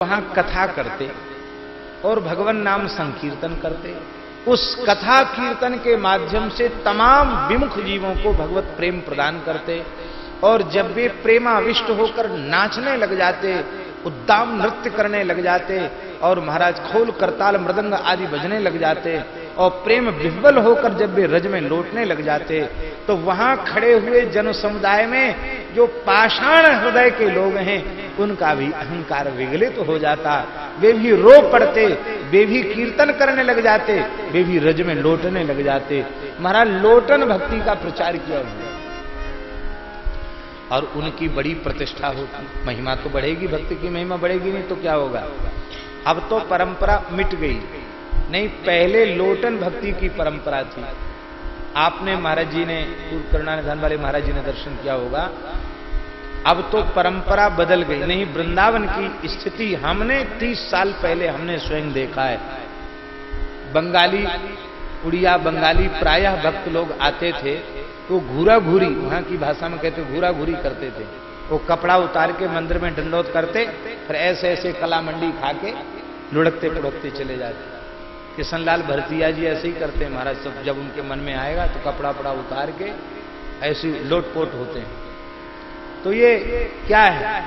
वहाँ कथा करते और भगवान नाम संकीर्तन करते। उस कथा कीर्तन के माध्यम से तमाम विमुख जीवों को भगवत प्रेम प्रदान करते और जब वे प्रेमाविष्ट होकर नाचने लग जाते, उद्दाम नृत्य करने लग जाते और महाराज खोल करताल मृदंग आदि बजने लग जाते और प्रेम विह्वल होकर जब वे रज में लौटने लग जाते तो वहाँ खड़े हुए जन समुदाय में जो पाषाण हृदय के लोग हैं, उनका भी अहंकार विगलित तो हो जाता। वे भी रो पड़ते, वे भी कीर्तन करने लग जाते, वे भी रज में लौटने लग जाते। महाराज, लोटन भक्ति का प्रचार किया हुआ और उनकी बड़ी प्रतिष्ठा होती। महिमा तो बढ़ेगी, भक्ति की महिमा बढ़ेगी नहीं तो क्या होगा? अब तो परंपरा मिट गई। नहीं, पहले लोटन भक्ति की परंपरा थी। आपने महाराज जी ने करुणा निधान वाले महाराज जी ने दर्शन किया होगा। अब तो परंपरा बदल गई, नहीं, वृंदावन की स्थिति हमने तीस साल पहले हमने स्वयं देखा है। बंगाली, उड़िया, बंगाली प्रायः भक्त लोग आते थे तो घूरा घूरी वहाँ की भाषा में कहते घूरा घूरी करते थे। वो कपड़ा उतार के मंदिर में दंडोत करते, फिर ऐसे ऐसे कला मंडी खा के लुढ़कते पुड़कते चले जाते। किशनलाल भरतिया जी ऐसे ही करते हैं महाराज, सब जब उनके मन में आएगा तो कपड़ा पड़ा उतार के ऐसे लोटपोट होते हैं। तो ये क्या है?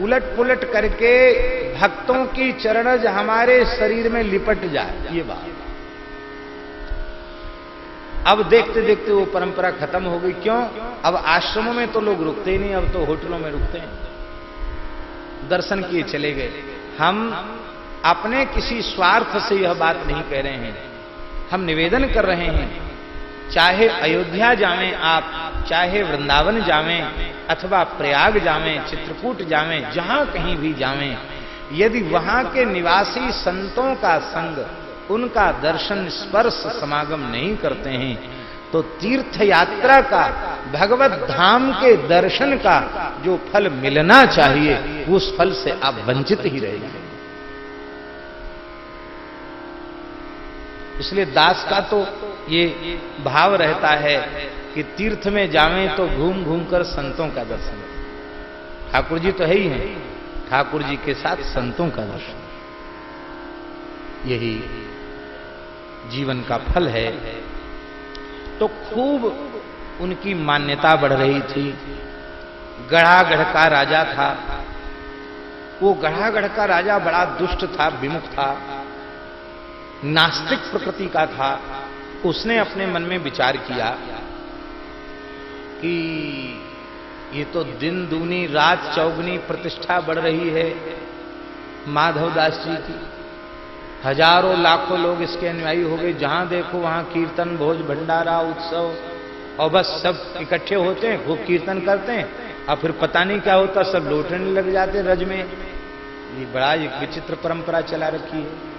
उलट पुलट करके भक्तों की चरणज हमारे शरीर में लिपट जाए, ये बात। अब देखते देखते वो परंपरा खत्म हो गई, क्यों? अब आश्रमों में तो लोग रुकते ही नहीं, अब तो होटलों में रुकते हैं। दर्शन किए चले गए। हम अपने किसी स्वार्थ से यह बात नहीं कह रहे हैं। हम निवेदन कर रहे हैं, चाहे अयोध्या जावें आप, चाहे वृंदावन जावें, अथवा प्रयाग जावें, चित्रकूट जावें, जहाँ कहीं भी जावें, यदि वहाँ के निवासी संतों का संग, उनका दर्शन स्पर्श समागम नहीं करते हैं तो तीर्थ यात्रा का, भगवत धाम के दर्शन का, जो फल मिलना चाहिए, उस फल से आप वंचित ही रहेंगे इसलिए दास का तो ये भाव रहता है कि तीर्थ में जावें तो घूम घूम कर संतों का दर्शन। ठाकुर जी तो है ही हैं। ठाकुर जी के साथ संतों का दर्शन। यही जीवन का फल है। तो खूब उनकी मान्यता बढ़ रही थी। गढ़ागढ़ का राजा था। वो गढ़ागढ़ का राजा बड़ा दुष्ट था, विमुख था। नास्तिक प्रकृति का था, उसने अपने मन में विचार किया कि ये तो दिन दूनी रात चौगनी प्रतिष्ठा बढ़ रही है माधव दास जी की। हज़ारों लाखों लोग इसके अनुयायी हो गए। जहाँ देखो वहाँ कीर्तन, भोज, भंडारा, उत्सव, और बस सब इकट्ठे होते हैं, खूब कीर्तन करते हैं। और फिर पता नहीं क्या होता, सब लौटने लग जाते रज में। ये बड़ा एक विचित्र परंपरा चला रखी है।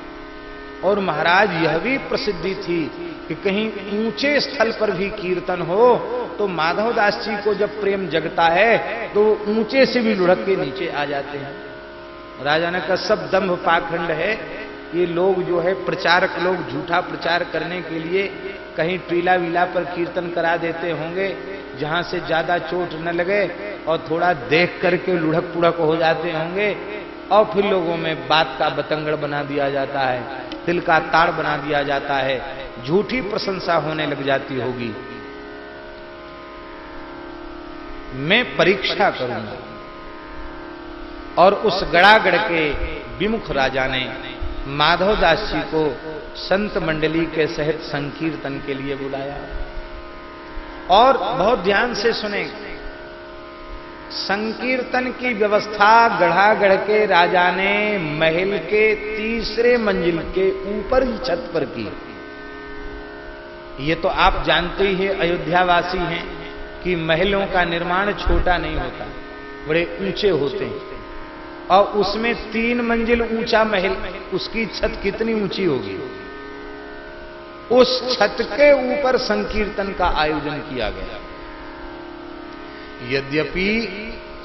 और महाराज यह भी प्रसिद्धि थी कि कहीं ऊँचे स्थल पर भी कीर्तन हो तो माधव दास जी को जब प्रेम जगता है तो ऊँचे से भी लुढ़क के नीचे आ जाते हैं। राजा ने कहा, सब दम्भ पाखंड है। ये लोग जो है, प्रचारक लोग, झूठा प्रचार करने के लिए कहीं टीला वीला पर कीर्तन करा देते होंगे, जहाँ से ज़्यादा चोट न लगे और थोड़ा देख करके लुढ़क पुढ़क हो जाते होंगे। और फिर लोगों में बात का बतंगड़ बना दिया जाता है, दिल का ताड़ बना दिया जाता है, झूठी प्रशंसा होने लग जाती होगी। मैं परीक्षा करूँगा। और उस गड़ागड़ के विमुख राजा ने माधव दास जी को संत मंडली के सहित संकीर्तन के लिए बुलाया। और बहुत ध्यान से सुने संकीर्तन की व्यवस्था गढ़ागढ़ के राजा ने महल के तीसरे मंजिल के ऊपर ही छत पर की। ये तो आप जानते ही अयोध्यावासी हैं, कि महलों का निर्माण छोटा नहीं होता, बड़े ऊँचे होते हैं। और उसमें तीन मंजिल ऊँचा महल, उसकी छत कितनी ऊँची होगी? उस छत के ऊपर संकीर्तन का आयोजन किया गया। यद्यपि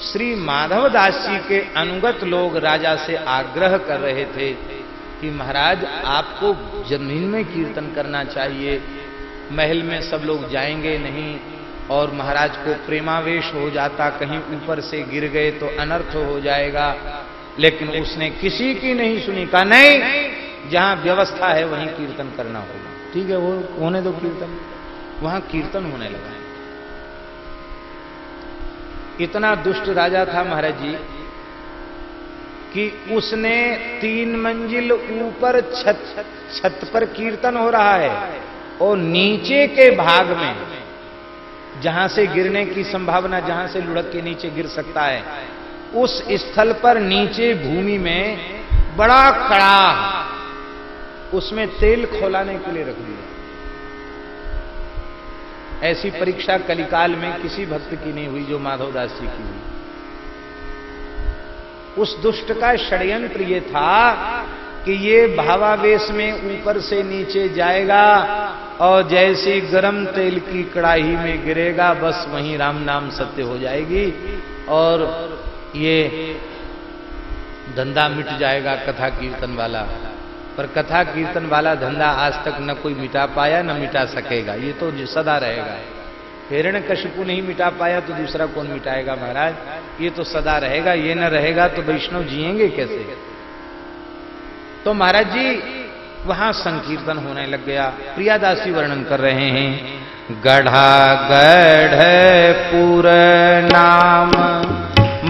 श्री माधव दास जी के अनुगत लोग राजा से आग्रह कर रहे थे कि महाराज आपको ज़मीन में कीर्तन करना चाहिए। महल में सब लोग जाएँगे नहीं और महाराज को प्रेमावेश हो जाता कहीं ऊपर से गिर गए तो अनर्थ हो जाएगा। लेकिन उसने किसी की नहीं सुनी कहा नहीं जहाँ व्यवस्था है वहीं कीर्तन करना होगा। ठीक है वो होने दो कीर्तन। वहाँ कीर्तन होने लगा। इतना दुष्ट राजा था महाराज जी, कि उसने तीन मंजिल ऊपर छत छत पर कीर्तन हो रहा है और नीचे के भाग में, जहाँ से गिरने की संभावना, जहाँ से लुढ़क के नीचे गिर सकता है, उस स्थल पर नीचे भूमि में बड़ा कड़ा, उसमें तेल खोलाने के लिए रख दिया। ऐसी परीक्षा कलिकाल में किसी भक्त की नहीं हुई जो माधवदास जी की हुई। उस दुष्ट का षड्यंत्र ये था कि ये भावावेश में ऊपर से नीचे जाएगा और जैसे गरम तेल की कड़ाही में गिरेगा, बस वहीं राम नाम सत्य हो जाएगी और ये धंधा मिट जाएगा कथा कीर्तन वाला। पर कथा कीर्तन वाला धंधा आज तक न कोई मिटा पाया, न मिटा सकेगा। ये तो सदा रहेगा। हिरण कशपू नहीं मिटा पाया तो दूसरा कौन मिटाएगा महाराज? ये तो सदा रहेगा, ये न रहेगा तो वैष्णव जिएँगे कैसे? तो महाराज जी, वहाँ संकीर्तन होने लग गया, प्रियादासी वर्णन कर रहे हैं। गढ़ा गढ़ पुर नाम,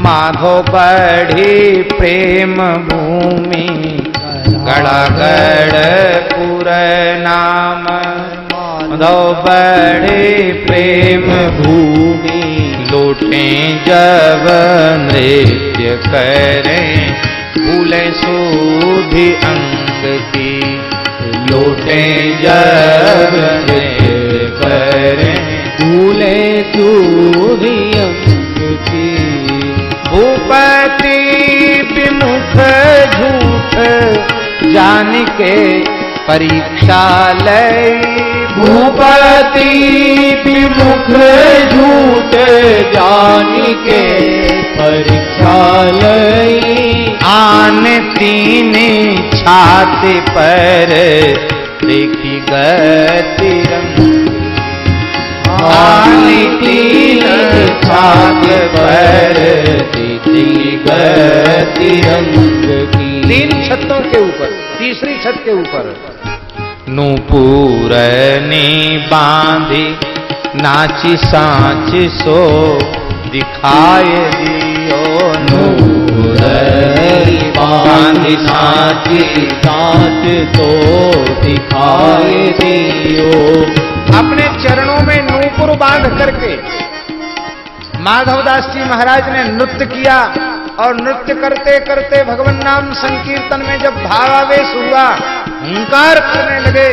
माधो बढ़ी प्रेम भूमि। गढ़ पुर नाम। माधो बढ़ी प्रेम भूमि लोटे जब नृत्य करें। भूले सूधि अंग की लोटे जब करें। भूले सूधि अंग की भूपति विमुख झूठ जान के परीक्षा लय भूपति विमुख झूठ जान के परीक्षा लई। आन तीन छाते पर देखी गति आन तीन छात पर देखी गति रंग की। तीन छतों के ऊपर। तीसरी छत के ऊपर। नूपुरनी बांधी नाची सांची सो दिखाए दियो नूपुर बांधी साची साच तो दिखाए दियो। अपने चरणों में नूपुर बाँध करके माधवदास जी महाराज ने नृत्य किया। और नृत्य करते करते भगवान नाम संकीर्तन में जब भावावेश हुआ, हंकार करने लगे,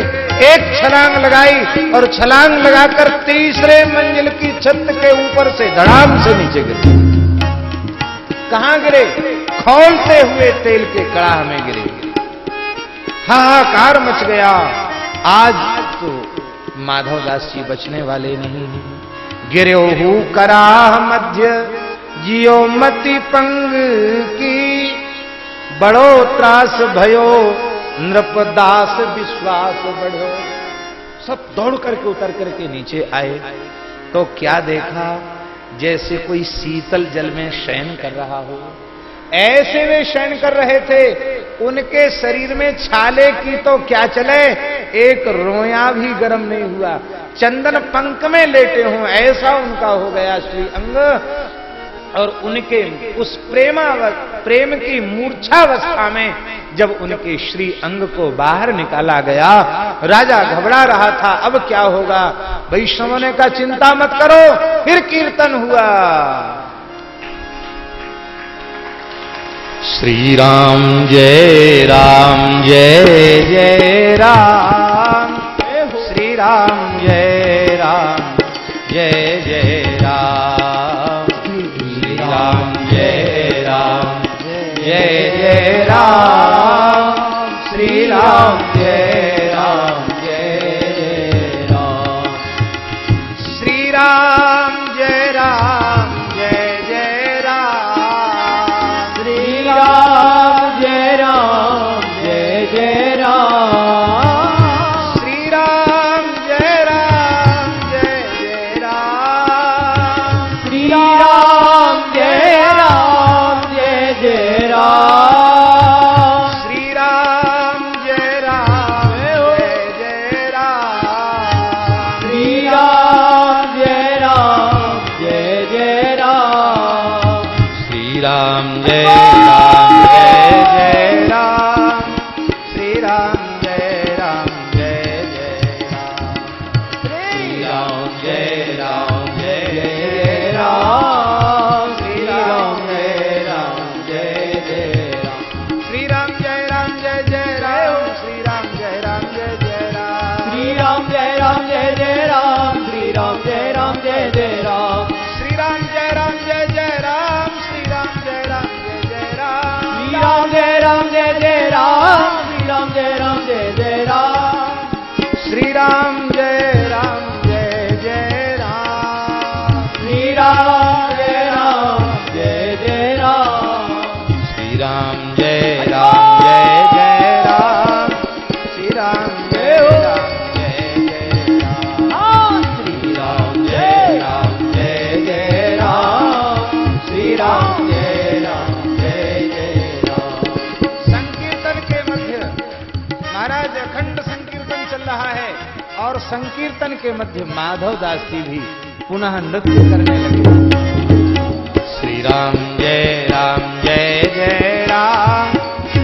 एक छलांग लगाई और छलांग लगाकर तीसरे मंजिल की छत के ऊपर से धड़ाम से नीचे गिरे कहाँ गिरे? खोलते हुए तेल के कड़ाह में गिरे। हाहाकार मच गया। आज तो माधवदास जी बचने वाले नहीं गिरे हु कराह मध्य। जियो मति पंग की। बड़ो त्रास भयो नृपदास विश्वास बढ़ो। सब दौड़ करके उतर करके नीचे आए। तो क्या देखा, जैसे कोई शीतल जल में शयन कर रहा हो। ऐसे वे शयन कर रहे थे, उनके शरीर में छाले की तो क्या चले? एक रोया भी गर्म नहीं हुआ। चंदन पंख में लेटे हों, ऐसा उनका हो गया श्री अंग। और उनके उस प्रेमा प्रेम की मूर्छावस्था में जब उनके श्री अंग को बाहर निकाला गया राजा घबरा रहा था अब क्या होगा? वैष्णवों ने कहा चिंता मत करो फिर कीर्तन हुआ। श्री राम जय राम जय जय राम। श्री राम तेरा के मध्य माधव दास जी भी पुनः नृत्य करने लगे। श्री राम जय राम जय जय राम।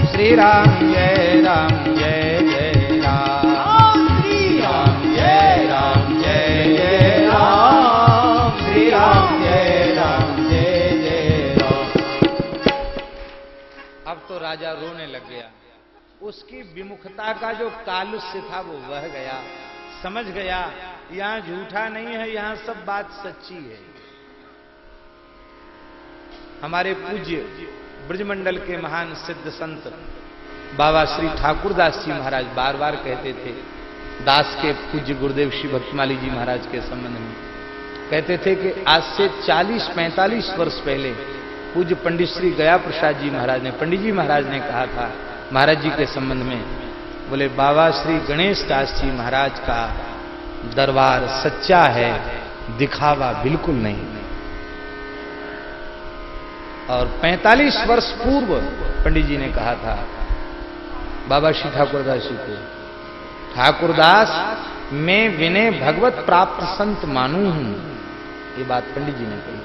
श्री राम जय राम जय जय राम। श्री राम जय राम जय जय राम। श्री राम जय राम जय जय राम। अब तो राजा रोने लग गया। उसकी विमुखता का जो कालुष्य था वो वह गया। समझ गया, यहाँ झूठा नहीं है, यहाँ सब बात सच्ची है। हमारे पूज्य ब्रजमंडल के महान सिद्ध संत बाबा श्री ठाकुरदास जी महाराज बार बार कहते थे, दास के पूज्य गुरुदेव श्री भक्तमाली जी महाराज के संबंध में। कहते थे कि आज से 40-45 वर्ष पहले पूज्य पंडित श्री गया प्रसाद जी महाराज ने, पंडित जी महाराज ने कहा था, महाराज जी के संबंध में बोले, बाबा श्री गणेश दास जी महाराज का दरबार सच्चा है, दिखावा बिल्कुल नहीं। और 45 वर्ष पूर्व पंडित जी ने कहा था, बाबा श्री ठाकुरदास जी को ठाकुरदास मैं विनय भगवत प्राप्त संत मानू हूँ। ये बात पंडित जी ने कही।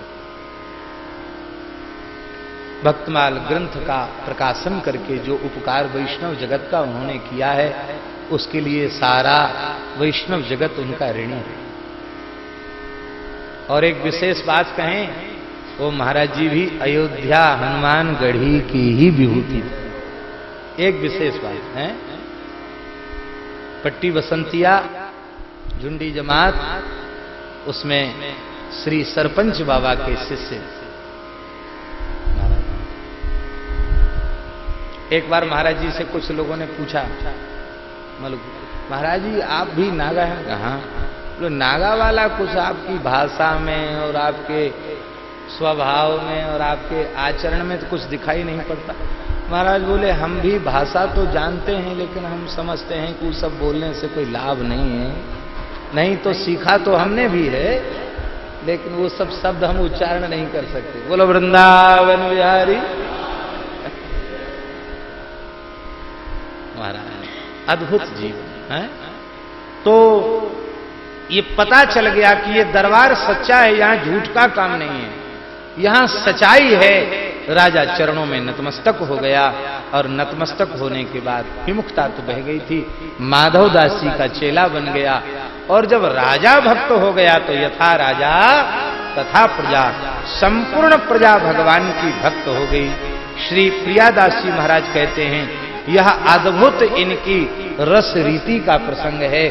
भक्तमाल ग्रंथ का प्रकाशन करके जो उपकार वैष्णव जगत का उन्होंने किया है, उसके लिए सारा वैष्णव जगत उनका ऋणी है। और एक विशेष बात कहें, वो महाराज जी भी अयोध्या हनुमान गढ़ी की ही विभूति एक विशेष बात है, पट्टी बसंतिया झुंडी जमात, उसमें श्री सरपंच बाबा के शिष्य एक बार महाराज जी से कुछ लोगों ने पूछा मतलब महाराज जी आप भी नागा हैं? कहा तो नागा वाला कुछ आपकी भाषा में और आपके स्वभाव में और आपके आचरण में तो कुछ दिखाई नहीं पड़ता। महाराज बोले हम भी भाषा तो जानते हैं लेकिन हम समझते हैं कि सब बोलने से कोई लाभ नहीं है। नहीं तो सीखा तो हमने भी है लेकिन वो सब शब्द हम उच्चारण नहीं कर सकते। बोलो वृंदावन बिहारी महाराज अद्भुत जीव, है? तो ये पता चल गया कि ये दरबार सच्चा है, यहाँ झूठ का काम नहीं है। यहाँ सच्चाई है। राजा चरणों में नतमस्तक हो गया और नतमस्तक होने के बाद विमुखता तो बह गई थी। माधव दास का चेला बन गया और जब राजा भक्त हो गया तो यथा राजा तथा प्रजा, संपूर्ण प्रजा भगवान की भक्त हो गई। श्री प्रियादास महाराज कहते हैं यह अद्भुत इनकी रस रीति का प्रसंग है,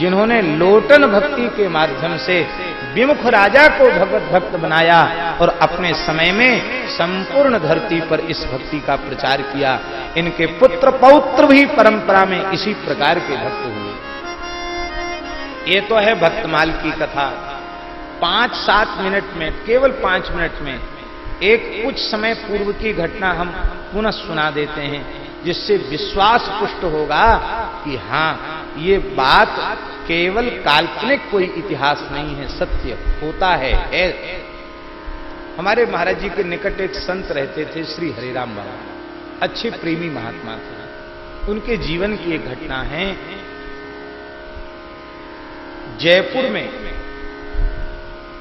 जिन्होंने लोटन भक्ति के माध्यम से विमुख राजा को भगवत भक्त बनाया और अपने समय में संपूर्ण धरती पर इस भक्ति का प्रचार किया। इनके पुत्र पौत्र भी परंपरा में इसी प्रकार के भक्त हुए। ये तो है भक्तमाल की कथा। पाँच सात मिनट में, केवल पाँच मिनट में, एक कुछ समय पूर्व की घटना हम पुनः सुना देते हैं। जिससे विश्वास पुष्ट होगा कि हाँ ये बात केवल काल्पनिक कोई इतिहास नहीं है सत्य होता है, है हमारे महाराज जी के निकट एक संत रहते थे श्री हरिराम बाबा। अच्छे प्रेमी महात्मा थे। उनके जीवन की एक घटना है। जयपुर में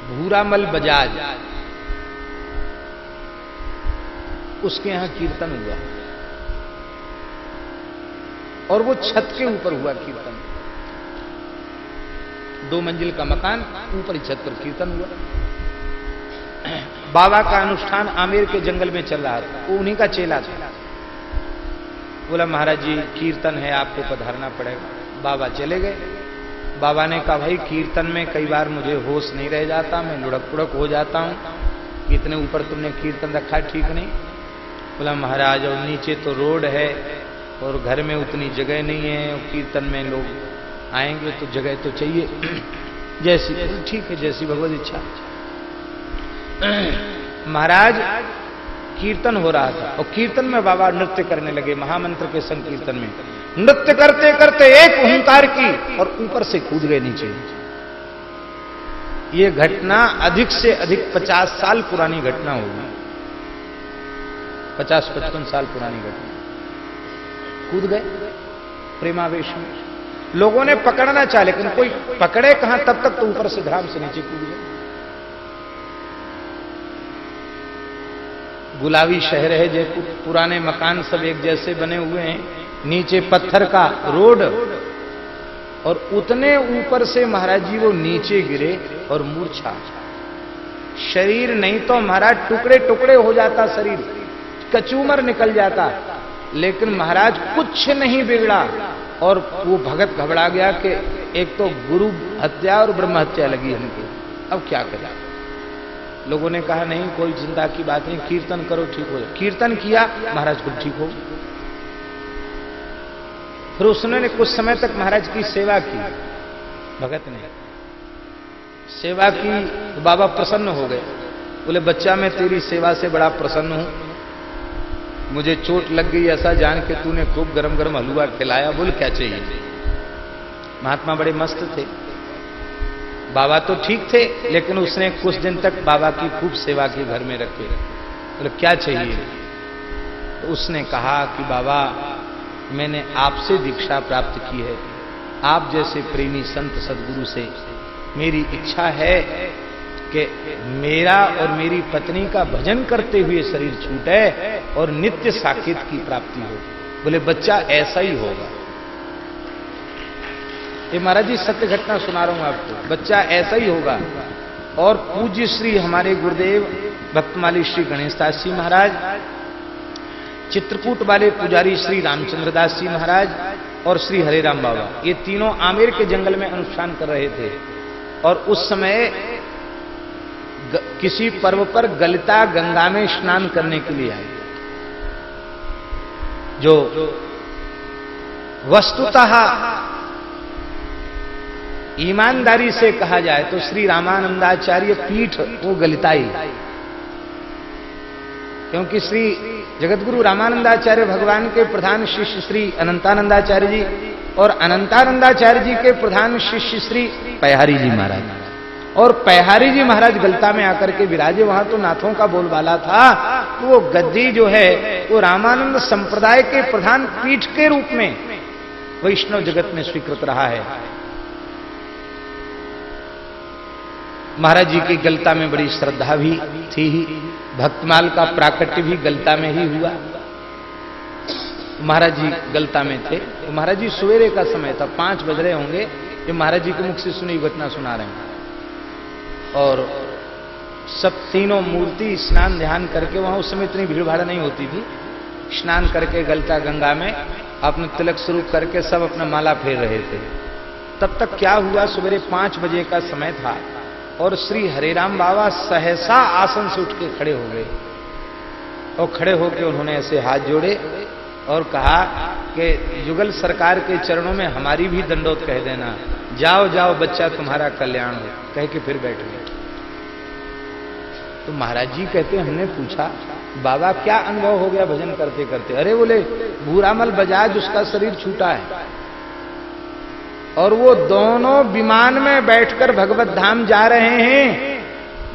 भूरामल बजाज उसके यहाँ कीर्तन हुआ। और वो छत के ऊपर हुआ कीर्तन। दो मंजिल का मकान, ऊपर ही छत पर कीर्तन हुआ। बाबा का अनुष्ठान आमेर के जंगल में चल रहा था। वो उन्हीं का चेला था। बोला, महाराज जी, कीर्तन है, आपको पधारना पड़ेगा। बाबा चले गए। बाबा ने कहा, भाई, कीर्तन में कई बार मुझे होश नहीं रह जाता, मैं लुढ़क पुड़क हो जाता हूँ। इतने ऊपर तुमने कीर्तन रखा, ठीक नहीं? बोला, महाराज, और नीचे तो रोड है और घर में उतनी जगह नहीं है, कीर्तन में लोग आएँगे तो जगह तो चाहिए। जैसी, ठीक है, जैसी भगवत इच्छा। महाराज, कीर्तन हो रहा था और कीर्तन में बाबा नृत्य करने लगे महामंत्र के संकीर्तन में। नृत्य करते करते एक ओंकार की और ऊपर से कूद गए नीचे। ये घटना अधिक से अधिक पचास साल पुरानी घटना होगी। पचास पचपन साल पुरानी घटना। कूद गए, प्रेमावेश में। लोगों ने पकड़ना चाहा, लेकिन कोई पकड़े कहाँ, तब तक तो ऊपर से धराम से नीचे कूद गए। गुलाबी शहर है जयपुर, पुराने मकान सब एक जैसे बने हुए हैं। नीचे पत्थर का रोड, और उतने ऊपर से महाराज जी वो नीचे गिरे और मूर्छा। शरीर नहीं तो महाराज टुकड़े टुकड़े हो जाता शरीर, कचूमर निकल जाता। लेकिन महाराज कुछ नहीं बिगड़ा। और वो भगत घबरा गया कि एक तो गुरु हत्या और ब्रह्म हत्या लगी हमको अब क्या करें? लोगों ने कहा, नहीं, कोई चिंता की बात नहीं, कीर्तन करो, ठीक हो जाए। कीर्तन किया, महाराज खुद ठीक हो फिर उसने कुछ समय तक महाराज की सेवा की, भगत ने। सेवा की तो बाबा प्रसन्न हो गए। बोले, बच्चा, मैं तेरी सेवा से बड़ा प्रसन्न हूँ। मुझे चोट लग गई ऐसा जान के तूने खूब गरम गरम हलवा खिलाया, बोल, क्या चाहिए? महात्मा बड़े मस्त थे। बाबा तो ठीक थे, लेकिन उसने कुछ दिन तक बाबा की खूब सेवा की घर में रखे। बोले तो क्या चाहिए? तो उसने कहा कि, बाबा, मैंने आपसे दीक्षा प्राप्त की है। आप जैसे प्रेमी संत सदगुरु से मेरी इच्छा है कि मेरा और मेरी पत्नी का भजन करते हुए शरीर छूटे और नित्य साकेत की प्राप्ति हो। बोले, बच्चा, ऐसा ही होगा। ये महाराज जी, सत्य घटना सुना रहा हूँ आपको। बच्चा, ऐसा ही होगा। और पूज्य श्री हमारे गुरुदेव भक्तमाली श्री गणेश दास जी महाराज, चित्रकूट वाले पुजारी श्री रामचंद्र दास जी महाराज और श्री हरेराम बाबा, ये तीनों आमेर के जंगल में अनुष्ठान कर रहे थे। और उस समय किसी पर्व पर गलिता गंगा में स्नान करने के लिए आए। जो वस्तुतः ईमानदारी से कहा जाए तो श्री रामानंदाचार्य पीठ, वो गलिताई क्योंकि श्री जगतगुरु रामानंदाचार्य भगवान के प्रधान शिष्य श्री अनंतानंदाचार्य जी और अनंतानंदाचार्य जी के प्रधान शिष्य श्री पहारी जी महाराज। और पहारी जी महाराज गलता में आकर के विराजे, वहाँ तो नाथों का बोलबाला था। तो वो गद्दी जो है, वो रामानंद संप्रदाय के प्रधान पीठ के रूप में वैष्णव जगत में स्वीकृत रहा है। महाराज जी की गलता में बड़ी श्रद्धा भी थी ही, भक्तमाल का प्राकट्य भी गलता में ही हुआ। महाराज जी गलता में थे। तो महाराज जी सवेरे का समय था, पाँच बज रहे होंगे। ये महाराज जी के मुख से सुनी घटना सुना रहे हैं। और सब तीनों मूर्ति स्नान ध्यान करके वहाँ उस समय इतनी भीड़ भाड़ नहीं होती थी। स्नान करके गलता गंगा में अपने तिलक शुरू करके सब अपना माला फेर रहे थे। तब तक क्या हुआ? सवेरे पाँच बजे का समय था और श्री हरेराम बाबा सहसा आसन से उठ के खड़े हो गए। और खड़े होकर उन्होंने ऐसे हाथ जोड़े और कहा कि युगल सरकार के चरणों में हमारी भी दंडोत कह देना। जाओ जाओ, बच्चा तुम्हारा कल्याण हो। कह के फिर बैठ गए। तो महाराज जी कहते हमने पूछा, बाबा, क्या अनुभव हो गया भजन करते करते? अरे बोले, भूरामल बजाज, उसका शरीर छूटा है। और वो दोनों विमान में बैठकर भगवत धाम जा रहे हैं,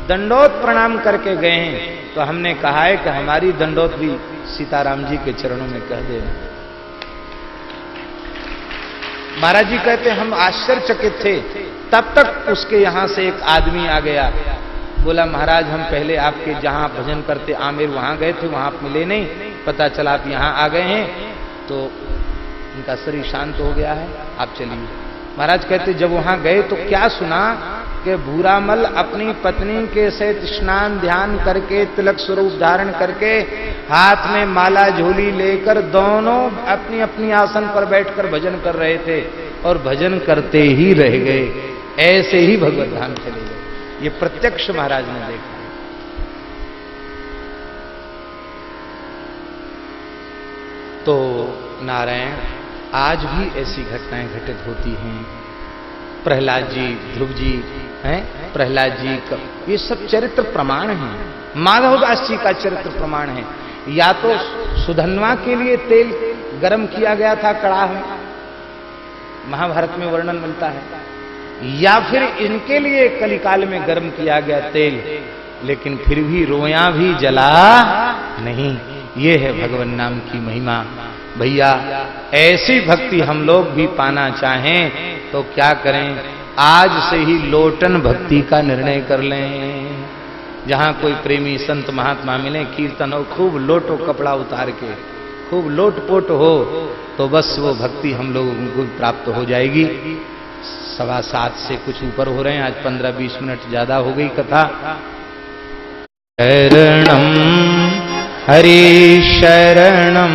दंडोत प्रणाम करके गए हैं। तो हमने कहा है कि हमारी दंडोत भी सीताराम जी के चरणों में कह दे महाराज जी कहते, हम आश्चर्यचकित थे। तब तक उसके यहाँ से एक आदमी आ गया। बोला, महाराज, हम पहले आपके जहाँ भजन करते आमिर, वहाँ गए थे, वहाँ आप मिले नहीं। पता चला आप यहाँ आ गए हैं। तो उनका शरीर शांत हो गया है। आप चलिए। महाराज कहते, जब वहाँ गए तो क्या सुना कि भूरामल अपनी पत्नी के सहित स्नान ध्यान करके, तिलक स्वरूप धारण करके, हाथ में माला झोली लेकर दोनों अपनी अपनी आसन पर बैठकर भजन कर रहे थे और भजन करते ही रह गए। ऐसे ही भगवत धाम चले गए। ये प्रत्यक्ष महाराज ने देखा। तो नारायण आज भी ऐसी घटनाएँ घटित होती हैं। प्रहलाद जी, ध्रुव जी, हैं? प्रहलाद जी का ये सब चरित्र प्रमाण हैं। माधवदास जी का चरित्र प्रमाण है। या तो सुधनवा के लिए तेल गर्म किया गया था कड़ाह में महाभारत में वर्णन मिलता है, या फिर इनके लिए कलिकाल में गर्म किया गया तेल, लेकिन फिर भी रोया भी जला नहीं। ये है भगवान नाम की महिमा। भैया, ऐसी भक्ति हम लोग भी पाना चाहें तो क्या करें? आज से ही लोटन भक्ति का निर्णय कर लें। जहाँ कोई प्रेमी संत महात्मा मिले, कीर्तन हो, खूब लोटो कपड़ा उतार के, खूब लोटपोट हो तो बस वो भक्ति हम लोगों को प्राप्त हो जाएगी। सवा सात से कुछ ऊपर हो रहे हैं, आज पंद्रह बीस मिनट ज़्यादा हो गई कथा। शरणम, हरि शरणम।